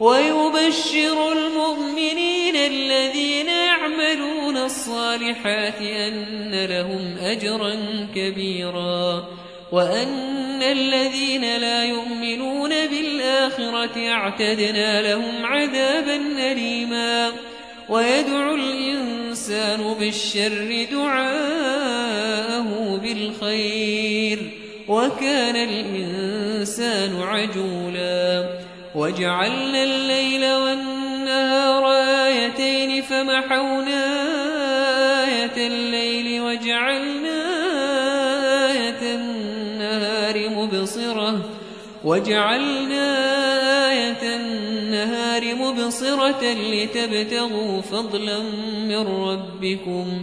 ويبشر المؤمنين الذين يعملون الصالحات أن لهم أجرا كبيرا وأن الذين لا يؤمنون بالآخرة اعتدنا لهم عذابا أليما. ويدعو الإنسان بالشر دعاءه بالخير وكان الإنسان عجولا. وجعلنا الليل والنهار آيتين فمحونا آية الليل وجعلنا آية النهار مبصرة وجعلنا آية النهار مبصرة لتبتغوا فضلا من ربكم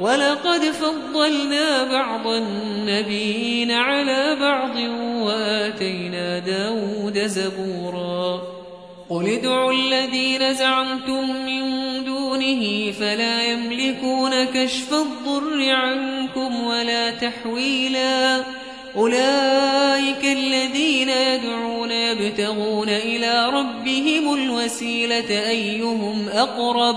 ولقد فضلنا بعض النبيين على بعض وآتينا داود زبورا. قل ادعوا الذين زعمتم من دونه فلا يملكون كشف الضر عنكم ولا تحويلا. أولئك الذين يدعون يبتغون إلى ربهم الوسيلة أيهم أقرب؟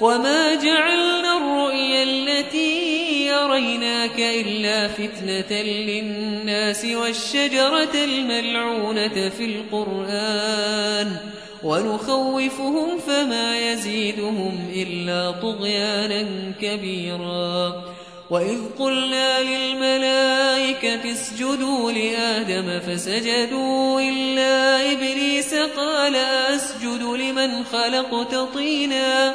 وما جعلنا الرؤيا التي يريناك إلا فتنة للناس والشجرة الملعونة في القرآن ونخوفهم فما يزيدهم إلا طغيانا كبيرا وإذ قلنا للملائكة اسجدوا لآدم فسجدوا إلا إبليس قال أسجد لمن خلقت طيناً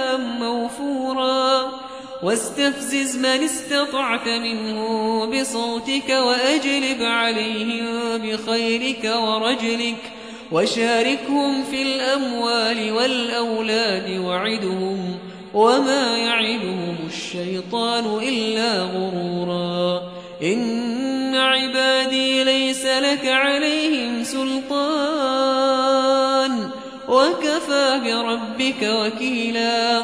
موفورا واستفزز من استطعت منه بصوتك وأجلب عليهم بخيرك ورجلك وشاركهم في الأموال والأولاد وعدهم وما يعدهم الشيطان إلا غرورا. إن عبادي ليس لك عليهم سلطان وكفى بربك وكيلا.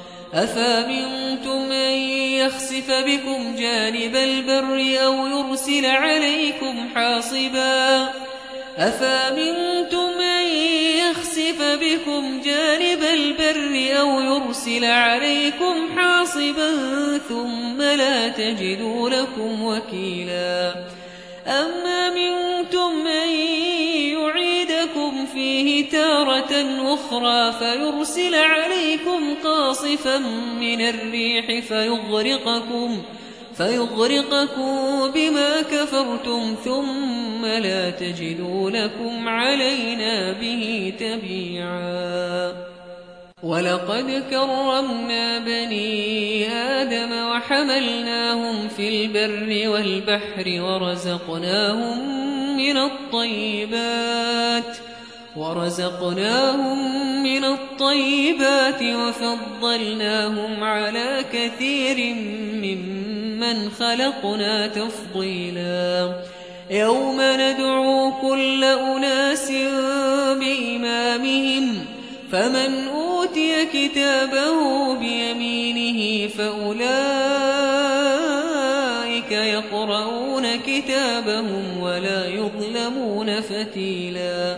أفامنتم أن يخسف بكم جانب البر أو يرسل عليكم حاصباً؟ أفامنتم أن يخسف بكم جانب البر أو يرسل عليكم حاصبا ثم لا تجدوا لكم وكيلا؟ أم أمنتم أن فيه تارة أخرى فيرسل عليكم قاصفا من الريح فيغرقكم فيغرقكم بما كفرتم ثم لا تجدوا لكم علينا به تبيعا. ولقد كرمنا بني آدم وحملناهم في البر والبحر ورزقناهم من الطيبات. ورزقناهم من الطيبات وفضلناهم على كثير ممن خلقنا تفضيلا. يوم ندعو كل أناس بإمامهم فمن أوتي كتابه بيمينه فأولئك يقرؤون كتابهم ولا يظلمون فتيلا.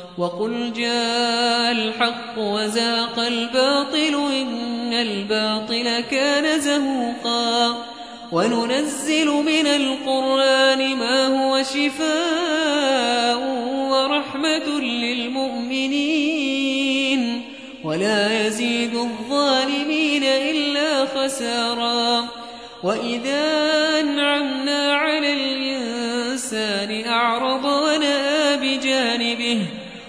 وقل جاء الحق وزاق الباطل إن الباطل كان زهوقا وننزل من القرآن ما هو شفاء ورحمة للمؤمنين ولا يزيد الظالمين إلا خسارا وإذا أنعمنا على الإنسان أعرض بجانبه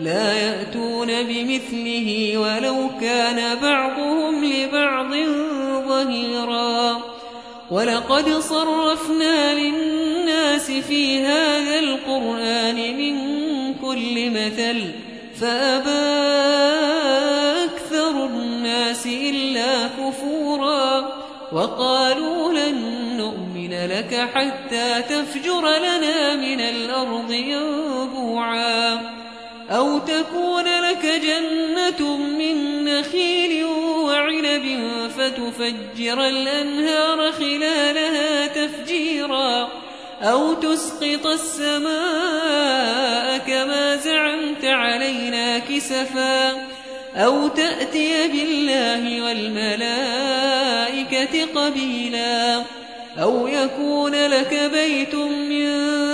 لا يأتون بمثله ولو كان بعضهم لبعض ظهيرا. ولقد صرفنا للناس في هذا القرآن من كل مثل فأبى أكثر الناس إلا كفورا. وقالوا لن نؤمن لك حتى تفجر لنا من الأرض ينبوعا. أو تكون لك جنة من نخيل وعنب فتفجر الأنهار خلالها تفجيرا أو تسقط السماء كما زعمت علينا كسفا أو تأتي بالله والملائكة قبيلا أو يكون لك بيت من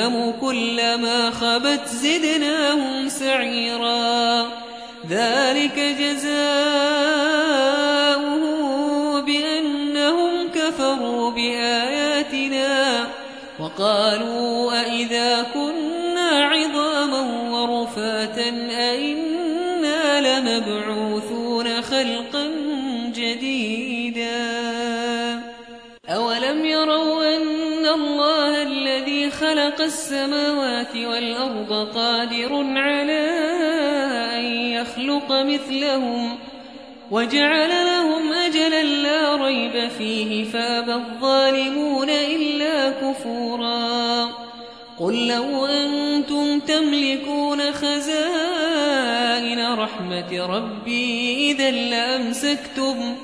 جهنم كلما خبت زدناهم سعيرا. ذلك جزاؤه بأنهم كفروا بآياتنا وقالوا أئذا كنا الله الذي خلق السماوات والأرض قادر على أن يخلق مثلهم وجعل لهم أجلا لا ريب فيه فابى الظالمون إلا كفورا. قل لو أنتم تملكون خزائن رحمة ربي إذا لأمسكتم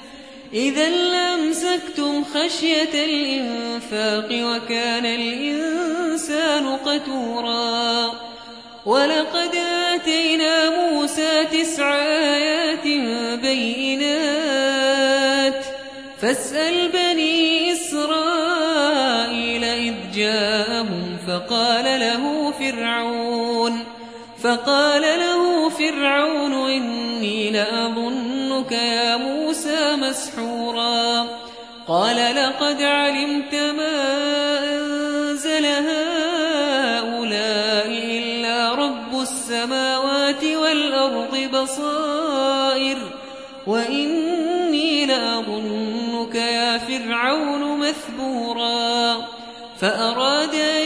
إذا لأمسكتم خشية الإنفاق وكان الإنسان قتورا. ولقد آتينا موسى تسع آيات بينات. فاسأل بني إسرائيل إذ جاءهم فقال له فرعون فقال له فرعون إني لأظنك يا موسى مسحورا. قال لقد علمت ما أنزل هؤلاء إلا رب السماوات والأرض بصائر وإني لأظنك يا فرعون مثبورا. فأراد أن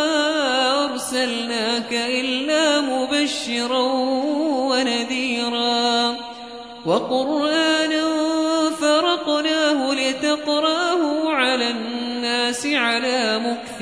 أرسلناك إلا مبشرا ونذيرا وقرآنا فرقناه لتقرأه على الناس على مكث